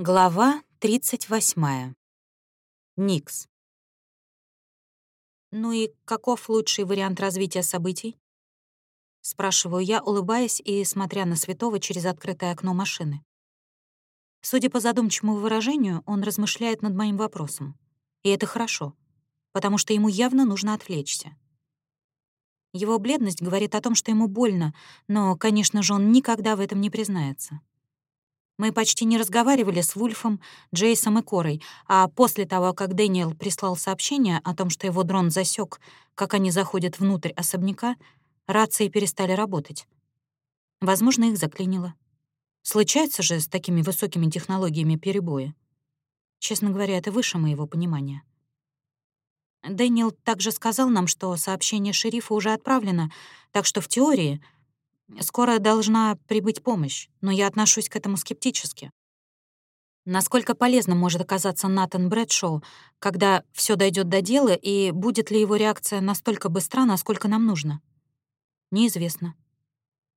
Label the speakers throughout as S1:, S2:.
S1: Глава 38. Никс. «Ну и каков лучший вариант развития событий?» Спрашиваю я, улыбаясь и смотря на Святого через открытое окно машины. Судя по задумчивому выражению, он размышляет над моим вопросом. И это хорошо, потому что ему явно нужно отвлечься. Его бледность говорит о том, что ему больно, но, конечно же, он никогда в этом не признается. Мы почти не разговаривали с Вульфом, Джейсом и Корой, а после того, как Дэниел прислал сообщение о том, что его дрон засек, как они заходят внутрь особняка, рации перестали работать. Возможно, их заклинило. Случается же с такими высокими технологиями перебои. Честно говоря, это выше моего понимания. Дэниел также сказал нам, что сообщение шерифа уже отправлено, так что в теории — Скоро должна прибыть помощь, но я отношусь к этому скептически. Насколько полезным может оказаться Натан Брэдшоу, когда все дойдет до дела, и будет ли его реакция настолько быстра, насколько нам нужно? Неизвестно.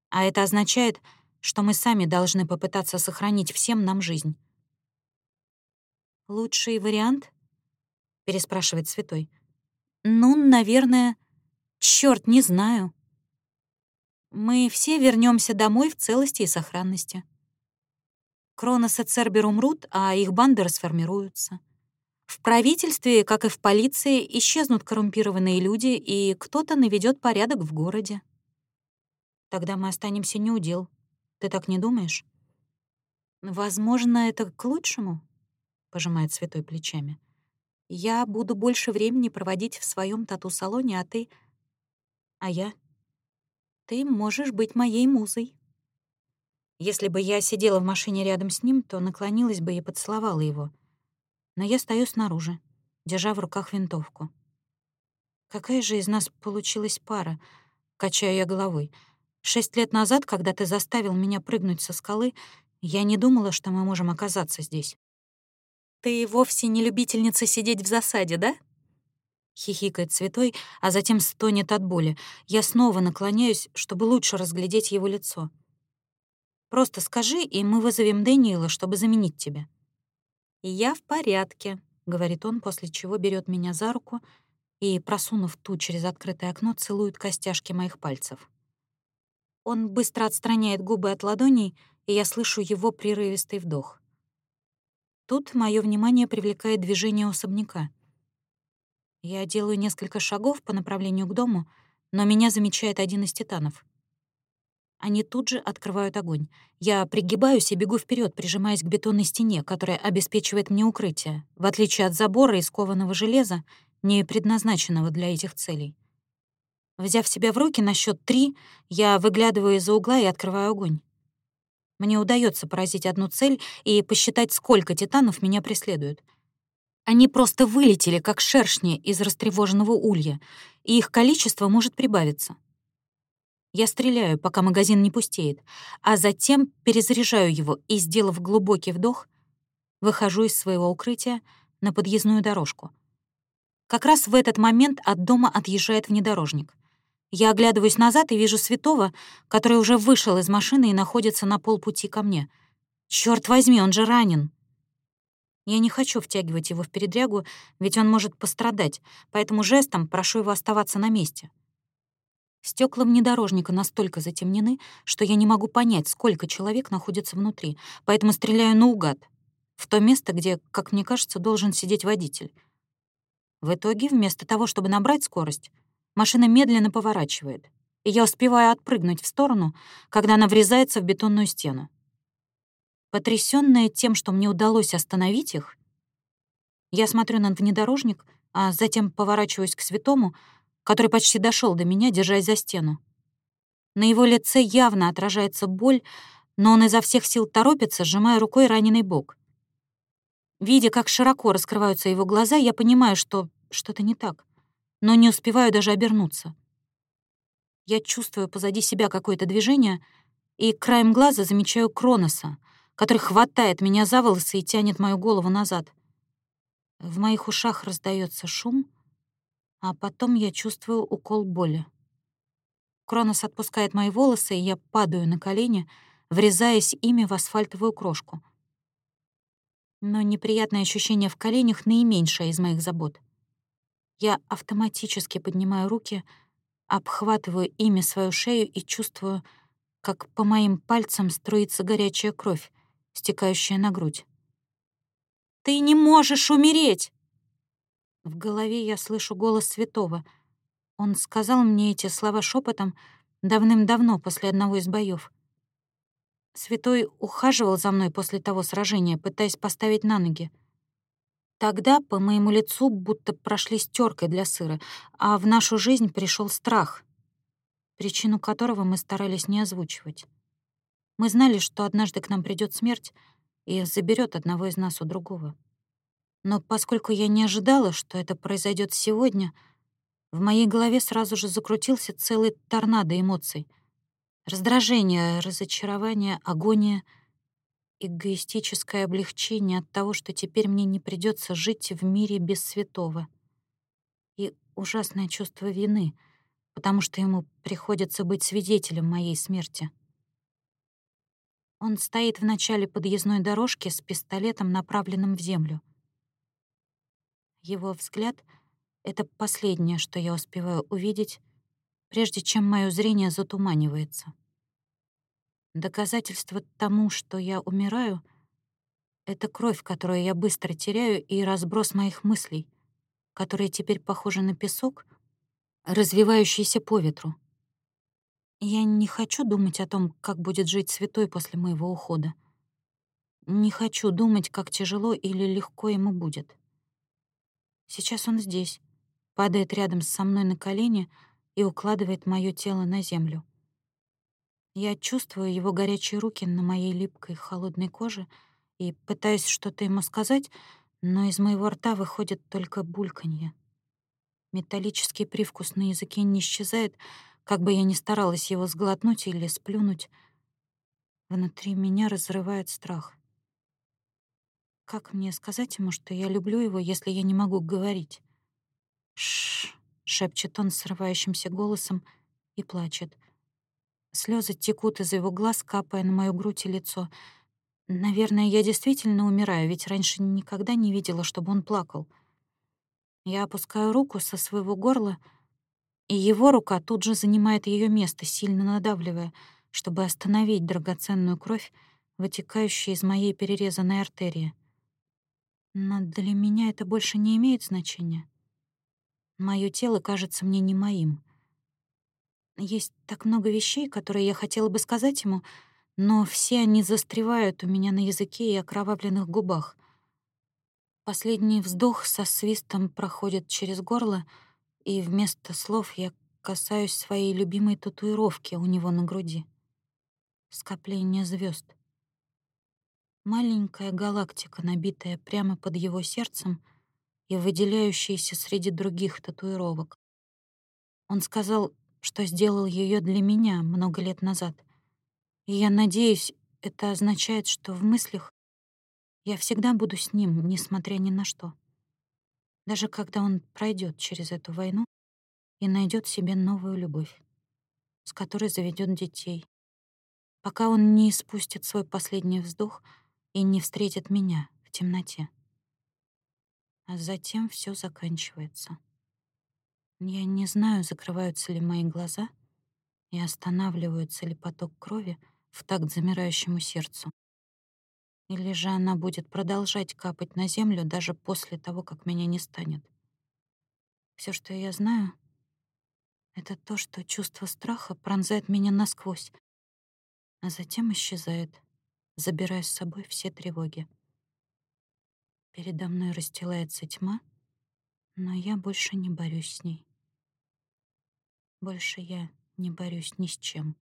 S1: А это означает, что мы сами должны попытаться сохранить всем нам жизнь. «Лучший вариант?» — переспрашивает Святой. «Ну, наверное... Чёрт, не знаю мы все вернемся домой в целости и сохранности. Кронос и Цербер умрут, а их банды расформируются. В правительстве, как и в полиции, исчезнут коррумпированные люди, и кто-то наведет порядок в городе. Тогда мы останемся неудел. Ты так не думаешь? Возможно, это к лучшему, пожимает святой плечами. Я буду больше времени проводить в своем тату-салоне, а ты... А я? Ты можешь быть моей музой». Если бы я сидела в машине рядом с ним, то наклонилась бы и поцеловала его. Но я стою снаружи, держа в руках винтовку. «Какая же из нас получилась пара?» — качаю я головой. «Шесть лет назад, когда ты заставил меня прыгнуть со скалы, я не думала, что мы можем оказаться здесь». «Ты вовсе не любительница сидеть в засаде, да?» Хихикает святой, а затем стонет от боли. Я снова наклоняюсь, чтобы лучше разглядеть его лицо. «Просто скажи, и мы вызовем Дэниела, чтобы заменить тебя». «Я в порядке», — говорит он, после чего берет меня за руку и, просунув ту через открытое окно, целует костяшки моих пальцев. Он быстро отстраняет губы от ладоней, и я слышу его прерывистый вдох. Тут мое внимание привлекает движение особняка — я делаю несколько шагов по направлению к дому, но меня замечает один из титанов. Они тут же открывают огонь. Я пригибаюсь и бегу вперед, прижимаясь к бетонной стене, которая обеспечивает мне укрытие, в отличие от забора из кованого железа, не предназначенного для этих целей. Взяв себя в руки на счет три, я выглядываю из-за угла и открываю огонь. Мне удается поразить одну цель и посчитать, сколько титанов меня преследуют — они просто вылетели, как шершни из растревоженного улья, и их количество может прибавиться. Я стреляю, пока магазин не пустеет, а затем перезаряжаю его и, сделав глубокий вдох, выхожу из своего укрытия на подъездную дорожку. Как раз в этот момент от дома отъезжает внедорожник. Я оглядываюсь назад и вижу Святого, который уже вышел из машины и находится на полпути ко мне. Черт возьми, он же ранен. Я не хочу втягивать его в передрягу, ведь он может пострадать, поэтому жестом прошу его оставаться на месте. Стекла внедорожника настолько затемнены, что я не могу понять, сколько человек находится внутри, поэтому стреляю наугад, в то место, где, как мне кажется, должен сидеть водитель. В итоге, вместо того, чтобы набрать скорость, машина медленно поворачивает, и я успеваю отпрыгнуть в сторону, когда она врезается в бетонную стену. Потрясённая тем, что мне удалось остановить их, я смотрю на внедорожник, а затем поворачиваюсь к святому, который почти дошел до меня, держась за стену. На его лице явно отражается боль, но он изо всех сил торопится, сжимая рукой раненый бок. Видя, как широко раскрываются его глаза, я понимаю, что что-то не так, но не успеваю даже обернуться. Я чувствую позади себя какое-то движение и краем глаза замечаю Кроноса — который хватает меня за волосы и тянет мою голову назад. В моих ушах раздается шум, а потом я чувствую укол боли. Кронос отпускает мои волосы, и я падаю на колени, врезаясь ими в асфальтовую крошку. Но неприятное ощущение в коленях — наименьшее из моих забот. Я автоматически поднимаю руки, обхватываю ими свою шею и чувствую, как по моим пальцам струится горячая кровь, стекающая на грудь. «Ты не можешь умереть!» В голове я слышу голос святого. Он сказал мне эти слова шепотом давным-давно после одного из боев. Святой ухаживал за мной после того сражения, пытаясь поставить на ноги. Тогда по моему лицу будто прошли стеркой для сыра, а в нашу жизнь пришел страх, причину которого мы старались не озвучивать. Мы знали, что однажды к нам придет смерть и заберет одного из нас у другого. Но поскольку я не ожидала, что это произойдет сегодня, в моей голове сразу же закрутился целый торнадо эмоций — Раздражение, разочарование, агония, эгоистическое облегчение от того, что теперь мне не придется жить в мире без святого. И ужасное чувство вины, потому что ему приходится быть свидетелем моей смерти. Он стоит в начале подъездной дорожки с пистолетом, направленным в землю. Его взгляд — это последнее, что я успеваю увидеть, прежде чем мое зрение затуманивается. Доказательство тому, что я умираю, — это кровь, которую я быстро теряю, и разброс моих мыслей, которые теперь похожи на песок, развивающийся по ветру. Я не хочу думать о том, как будет жить святой после моего ухода. Не хочу думать, как тяжело или легко ему будет. Сейчас он здесь, падает рядом со мной на колени — и укладывает моё тело на землю. Я чувствую его горячие руки на моей липкой холодной коже и пытаюсь что-то ему сказать, но из моего рта выходит только бульканье. Металлический привкус на языке не исчезает, как бы я ни старалась его сглотнуть или сплюнуть. Внутри меня разрывает страх. Как мне сказать ему, что я люблю его, если я не могу говорить? Шш шепчет он срывающимся голосом и плачет. Слезы текут из его глаз, капая на мою грудь и лицо. Наверное, я действительно умираю, ведь раньше никогда не видела, чтобы он плакал. Я опускаю руку со своего горла, и его рука тут же занимает ее место, сильно надавливая, чтобы остановить драгоценную кровь, вытекающую из моей перерезанной артерии. Но для меня это больше не имеет значения. Моё тело кажется мне не моим. Есть так много вещей, которые я хотела бы сказать ему, но все они застревают у меня на языке и окровавленных губах. Последний вздох со свистом проходит через горло, и вместо слов я касаюсь своей любимой татуировки у него на груди. Скопление звезд. Маленькая галактика, набитая прямо под его сердцем, и выделяющаяся среди других татуировок. Он сказал, что сделал ее для меня много лет назад. И я надеюсь, это означает, что в мыслях я всегда буду с ним, несмотря ни на что. Даже когда он пройдет через эту войну и найдет себе новую любовь, с которой заведет детей, пока он не испустит свой последний вздох и не встретит меня в темноте. А затем все заканчивается. Я не знаю, закрываются ли мои глаза и останавливается ли поток крови в такт замирающему сердцу. Или же она будет продолжать капать на землю даже после того, как меня не станет. Все, что я знаю, это то, что чувство страха пронзает меня насквозь, а затем исчезает, забирая с собой все тревоги. Передо мной расстилается тьма, но я больше не борюсь с ней. Больше я не борюсь ни с чем.